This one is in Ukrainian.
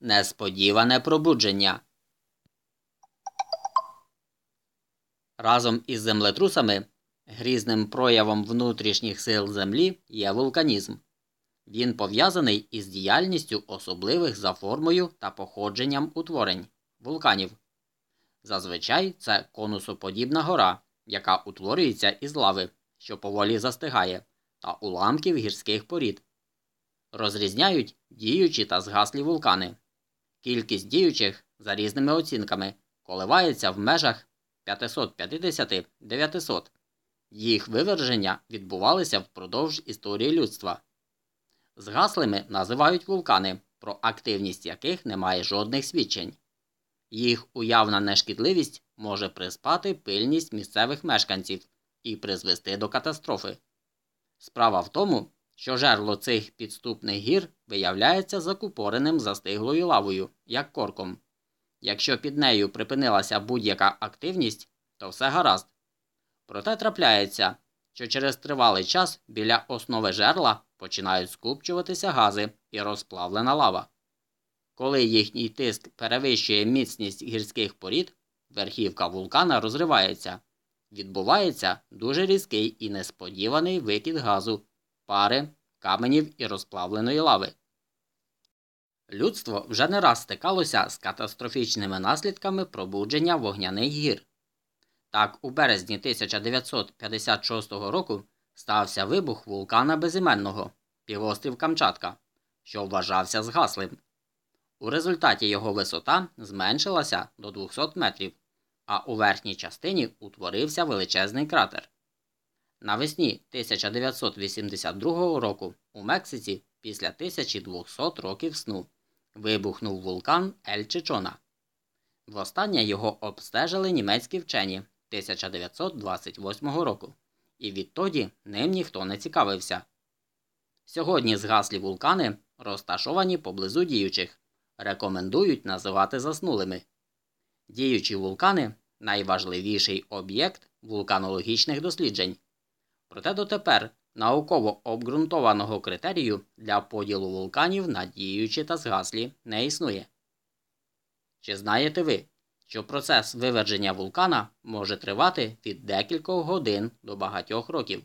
Несподіване пробудження. Разом із землетрусами грізним проявом внутрішніх сил Землі є вулканізм. Він пов'язаний із діяльністю особливих за формою та походженням утворень вулканів. Зазвичай це конусоподібна гора, яка утворюється із лави, що поволі застигає, та уламків гірських порід. Розрізняють діючі та згаслі вулкани. Кількість діючих за різними оцінками коливається в межах 550-900. Їх виверження відбувалися впродовж історії людства. Згаслими називають вулкани, про активність яких немає жодних свідчень. Їх уявна нешкідливість може приспати пильність місцевих мешканців і призвести до катастрофи. Справа в тому, що жерло цих підступних гір виявляється закупореним застиглою лавою, як корком. Якщо під нею припинилася будь-яка активність, то все гаразд. Проте трапляється, що через тривалий час біля основи жерла починають скупчуватися гази і розплавлена лава. Коли їхній тиск перевищує міцність гірських порід, верхівка вулкана розривається. Відбувається дуже різкий і несподіваний викид газу, пари, каменів і розплавленої лави. Людство вже не раз стикалося з катастрофічними наслідками пробудження вогняних гір. Так, у березні 1956 року стався вибух вулкана Безіменного, півострів Камчатка, що вважався згаслим. У результаті його висота зменшилася до 200 метрів, а у верхній частині утворився величезний кратер. Навесні 1982 року у Мексиці після 1200 років сну вибухнув вулкан Ель Чичона. Востаннє його обстежили німецькі вчені 1928 року, і відтоді ним ніхто не цікавився. Сьогодні згаслі вулкани розташовані поблизу діючих, рекомендують називати заснулими. Діючі вулкани найважливіший об'єкт вулканологічних досліджень. Проте дотепер науково обґрунтованого критерію для поділу вулканів на діючі та згаслі не існує. Чи знаєте ви, що процес виверження вулкана може тривати від декількох годин до багатьох років?